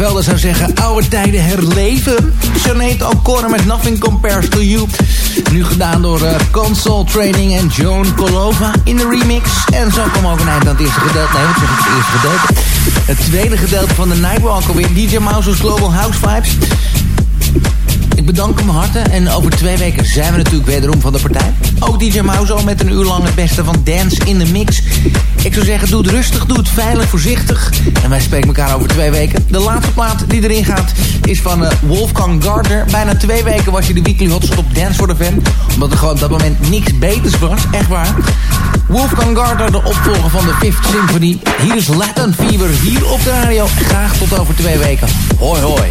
van der Velde zou zeggen... oude tijden herleven. Sinead O'Connor met Nothing Compares to You. Nu gedaan door uh, Console Training en Joan Colova in de remix. En zo kwam ook een eind aan het eerste gedeelte. Nee, wat zeg ik, het eerste gedeelte. Het tweede gedeelte van de Nightwalk weer. DJ Mouse's Global House Vibes. Ik bedank hem harte en over twee weken zijn we natuurlijk wederom van de partij. Ook DJ Mauzo met een uur lang het beste van Dance in de Mix. Ik zou zeggen, doe het rustig, doe het veilig, voorzichtig. En wij spreken elkaar over twee weken. De laatste plaat die erin gaat is van uh, Wolfgang Gardner. Bijna twee weken was hij de weekly hotspot op Dance for the Fan. Omdat er gewoon op dat moment niks beters was, echt waar. Wolfgang Gardner, de opvolger van de Fifth Symphony. Hier is Latin Fever, hier op de radio. Graag tot over twee weken. Hoi hoi.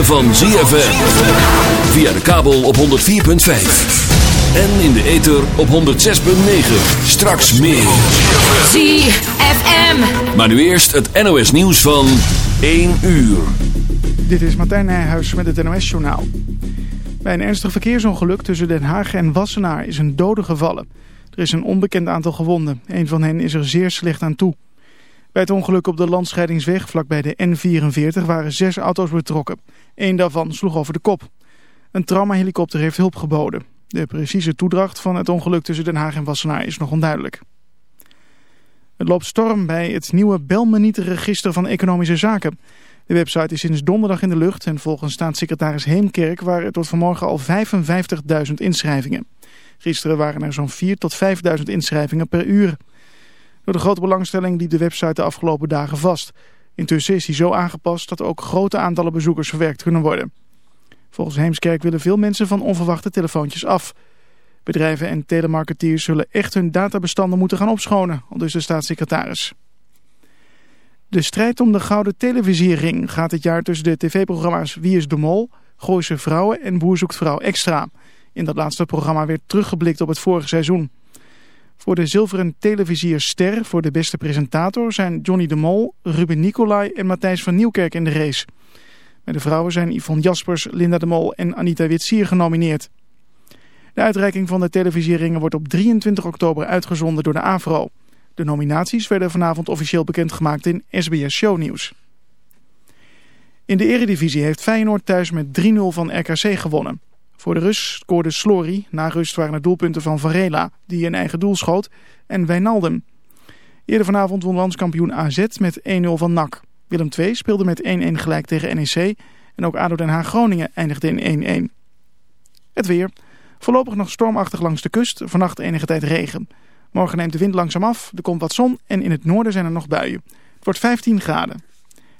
Van ZFM. Via de kabel op 104.5. En in de ether op 106.9. Straks meer. ZFM. Maar nu eerst het NOS nieuws van 1 uur. Dit is Martijn Nijhuis met het NOS journaal. Bij een ernstig verkeersongeluk tussen Den Haag en Wassenaar is een dode gevallen. Er is een onbekend aantal gewonden. Een van hen is er zeer slecht aan toe. Bij het ongeluk op de landscheidingsweg vlakbij de N44 waren zes auto's betrokken. Eén daarvan sloeg over de kop. Een traumahelikopter heeft hulp geboden. De precieze toedracht van het ongeluk tussen Den Haag en Wassenaar is nog onduidelijk. Het loopt storm bij het nieuwe Belmenieten-register van Economische Zaken. De website is sinds donderdag in de lucht en volgens staatssecretaris Heemkerk waren er tot vanmorgen al 55.000 inschrijvingen. Gisteren waren er zo'n 4.000 tot 5.000 inschrijvingen per uur. Door de grote belangstelling liep de website de afgelopen dagen vast. Intussen is hij zo aangepast dat ook grote aantallen bezoekers verwerkt kunnen worden. Volgens Heemskerk willen veel mensen van onverwachte telefoontjes af. Bedrijven en telemarketeers zullen echt hun databestanden moeten gaan opschonen, al dus de staatssecretaris. De strijd om de gouden televisiering gaat dit jaar tussen de tv-programma's Wie is de Mol, Gooise Vrouwen en Boer zoekt Vrouw Extra. In dat laatste programma werd teruggeblikt op het vorige seizoen. Voor de zilveren televisierster voor de beste presentator zijn Johnny de Mol, Ruben Nicolai en Matthijs van Nieuwkerk in de race. Bij de vrouwen zijn Yvonne Jaspers, Linda de Mol en Anita Witsier genomineerd. De uitreiking van de televisieringen wordt op 23 oktober uitgezonden door de AVRO. De nominaties werden vanavond officieel bekendgemaakt in SBS Shownieuws. In de eredivisie heeft Feyenoord thuis met 3-0 van RKC gewonnen. Voor de rust scoorde Slory. Na rust waren er doelpunten van Varela, die een eigen doel schoot, en Wijnaldum. Eerder vanavond won landskampioen AZ met 1-0 van NAC. Willem II speelde met 1-1 gelijk tegen NEC. En ook ADO Den Haag Groningen eindigde in 1-1. Het weer. Voorlopig nog stormachtig langs de kust. Vannacht enige tijd regen. Morgen neemt de wind langzaam af. Er komt wat zon en in het noorden zijn er nog buien. Het wordt 15 graden.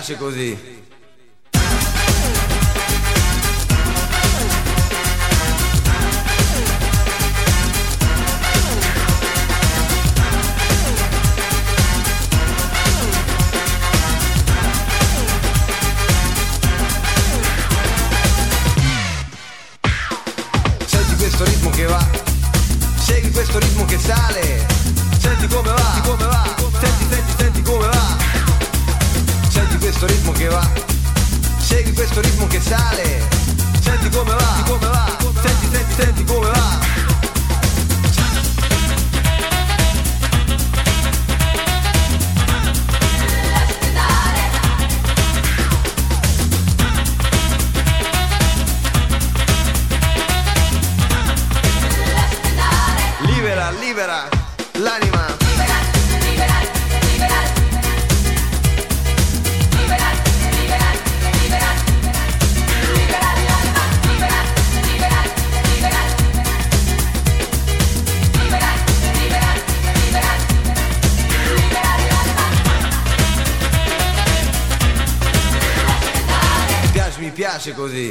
piace così. così.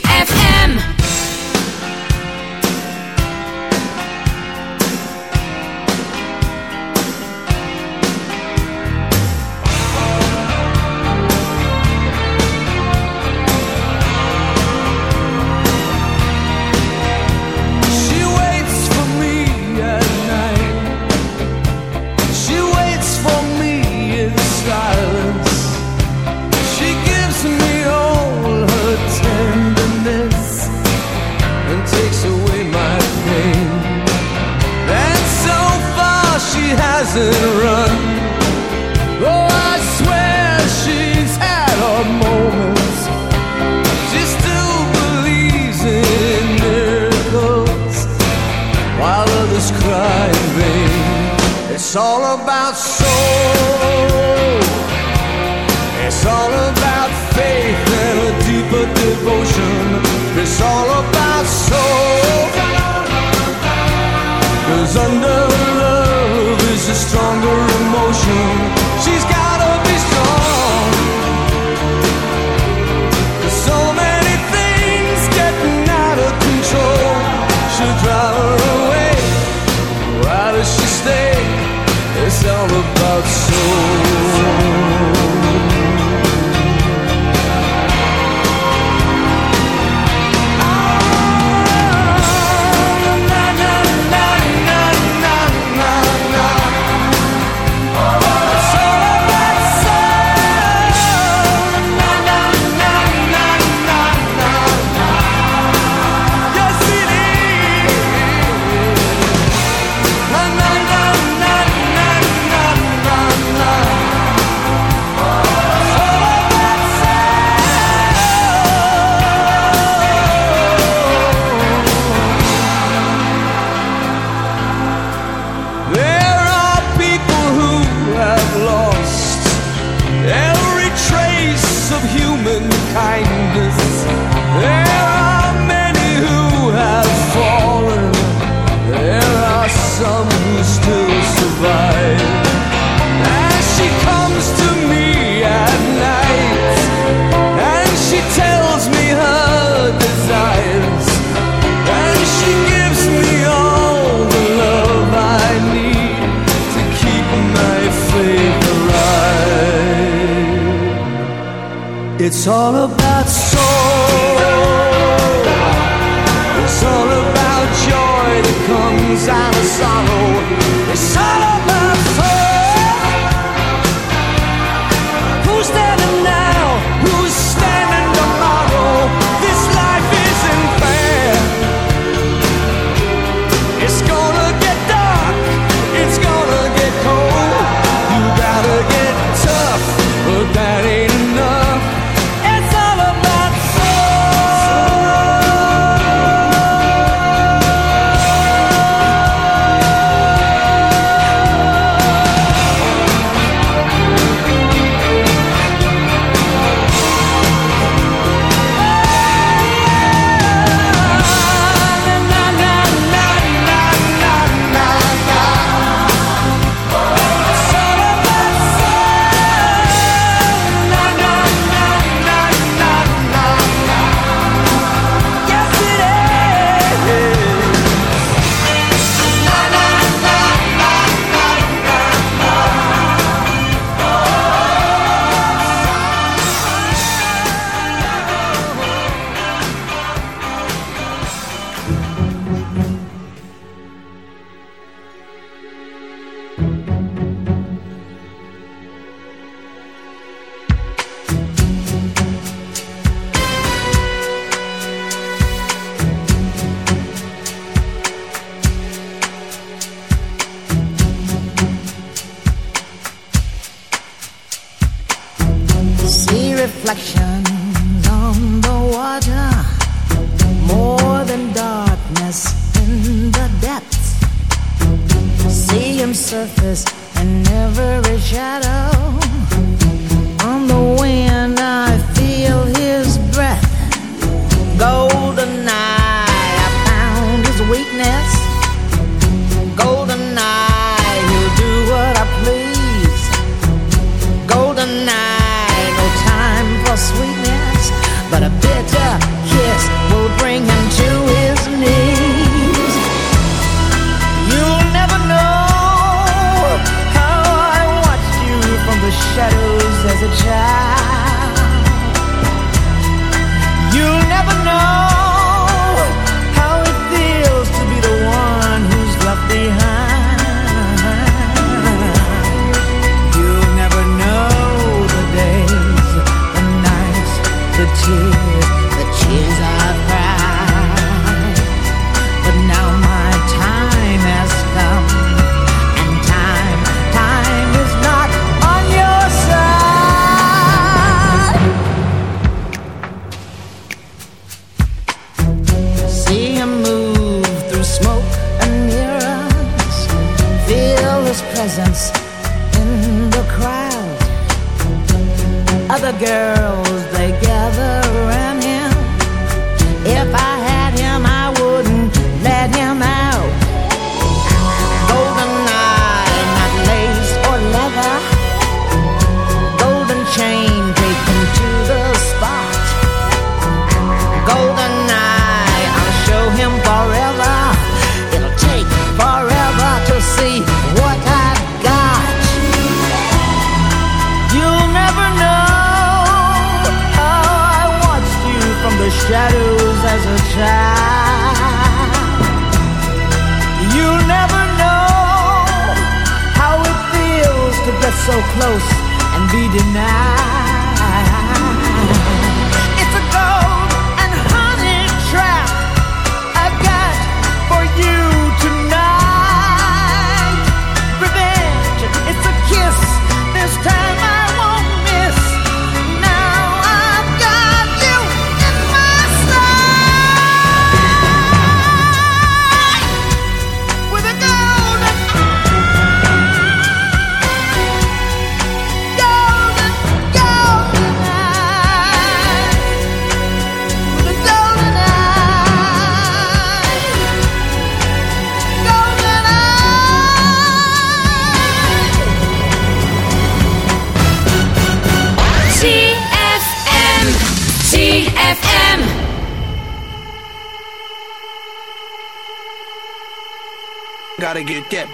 Gotta get that.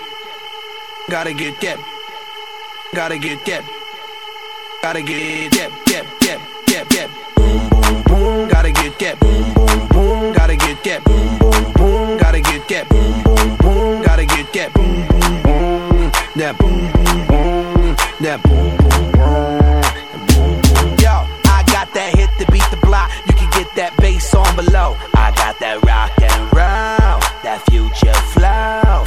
Gotta get that. Gotta get that. Gotta get that. That. That. That. That. Boom. Boom. Boom. Gotta get that. Boom. Boom. Boom. Gotta get that. Boom. Boom. Boom. Gotta get that. Boom. Boom. Boom. Gotta get that. Boom. Boom. Boom. That. Boom. Boom. Boom. That. Boom. Boom. Boom. Yo, I got that hit to beat the block. You can get that bass on below. I got that rock and roll, that future flow,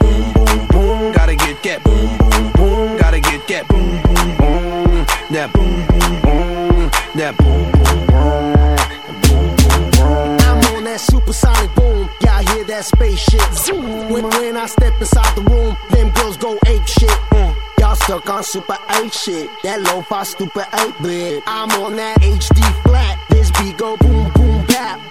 That boom boom boom. That boom boom boom. That boom boom boom. I'm on that supersonic boom. Y'all hear that spaceship? Zoom. When, when I step inside the room, them girls go ape shit. Mm. Y'all stuck on super 8 shit. That lo-fi stupid 8 bit. I'm on that HD flat. This beat go boom boom bap.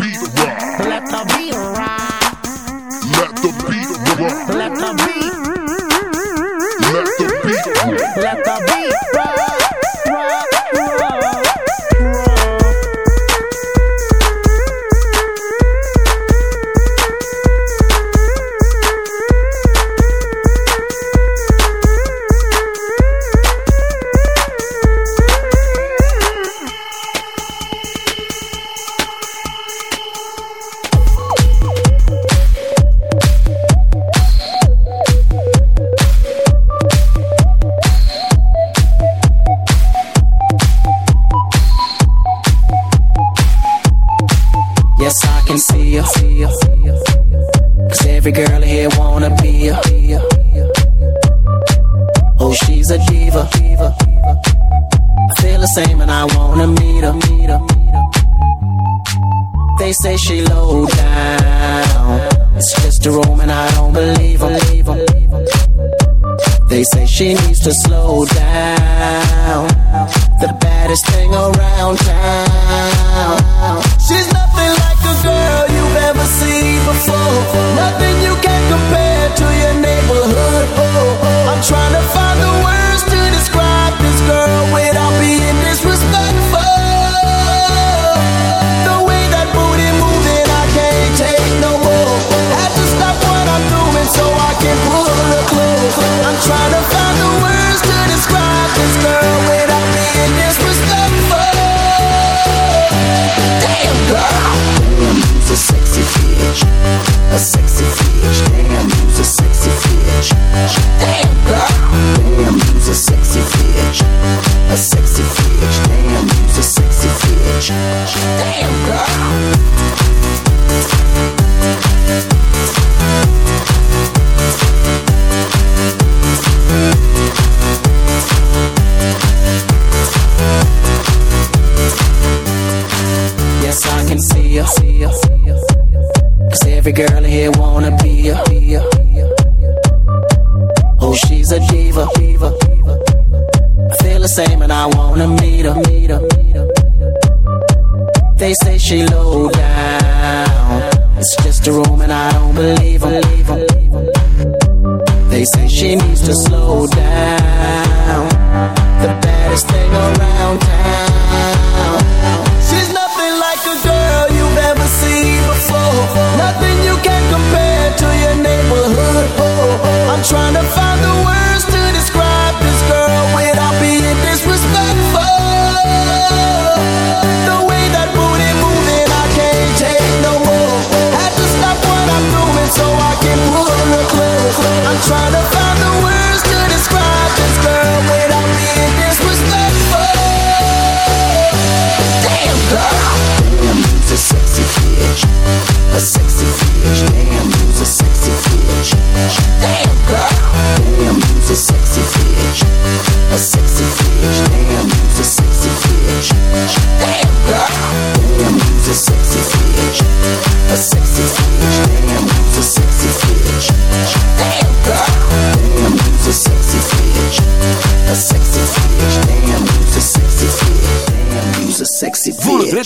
beat rock. Let the beat rock. Let the beat rock. Let the beat rock.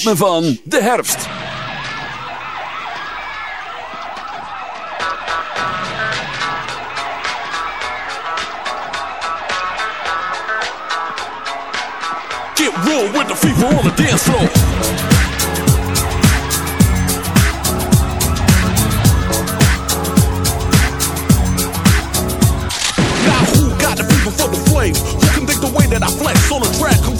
ritme van de herfst. Get real with the fever on the dance floor. Now who got the fever for the flame? Who can think the way that I flex on a track?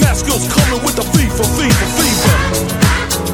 Mask coming with the fever, fever, fever.